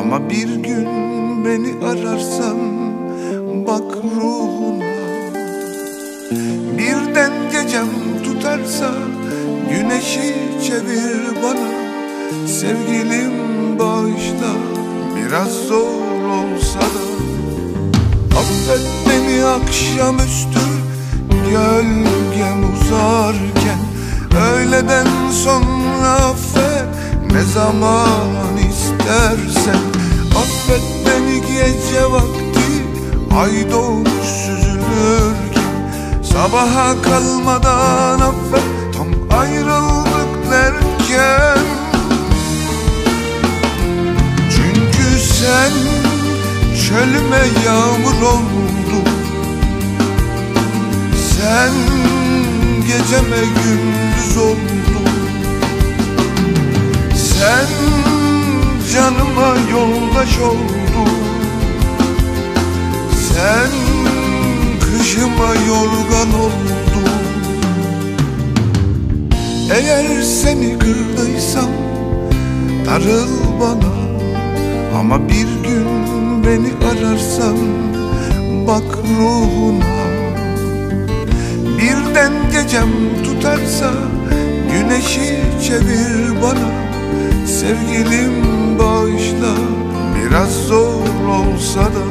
Ama bir gün beni ararsan bak ruhuna. Birden gecem tutarsa güneşi çevir bana Sevgilim bağışla biraz zor olsa da. Affet beni akşamüstü gölgem uzarken Öğleden sonra ne zaman istersen Affet beni gece vakti. Ay doğmuş süzülürken Sabaha kalmadan affet. Tam ayrıldık derken. Çünkü sen çölüme yağmur oldun. Sen geceme gündüz oldun Sen canıma yoldaş oldun Sen kışıma yorgan oldun. Eğer seni kırdıysam darıl bana. Ama bir gün beni ararsan bak ruhuna. Birden gecem tutarsa güneşi çevir bana Sevgilim bağışla biraz zor olsa da.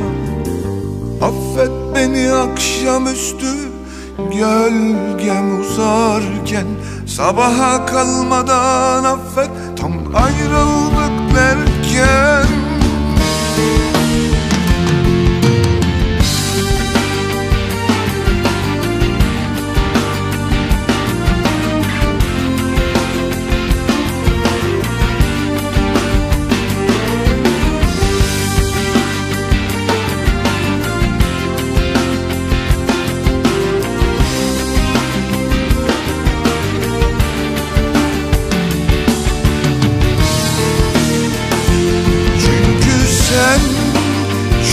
Affet beni akşamüstü gölgem uzarken. Sabaha kalmadan affet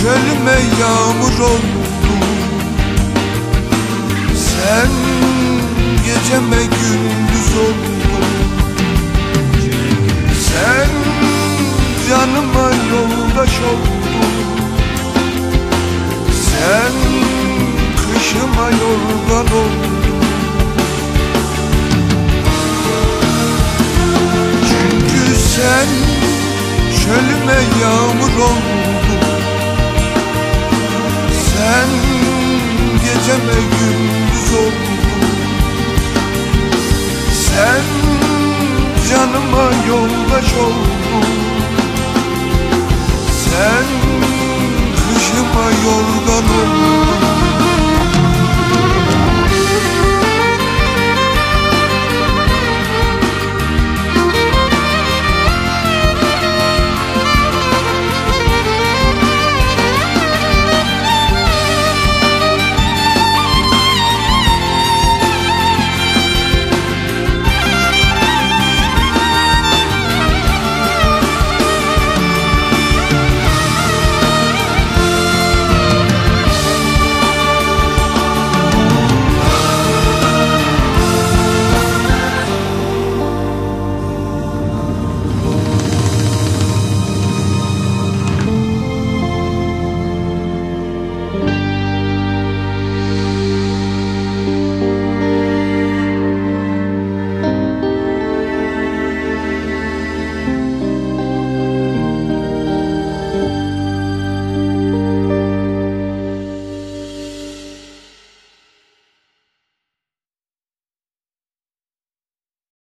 çölüme yağmur oldun Sen geceme gündüz oldun. Sen canıma yoldaş oldun. Sen kışıma yorgan oldun. Çünkü sen çölüme yağmur oldun Sen geceme gündüz oldun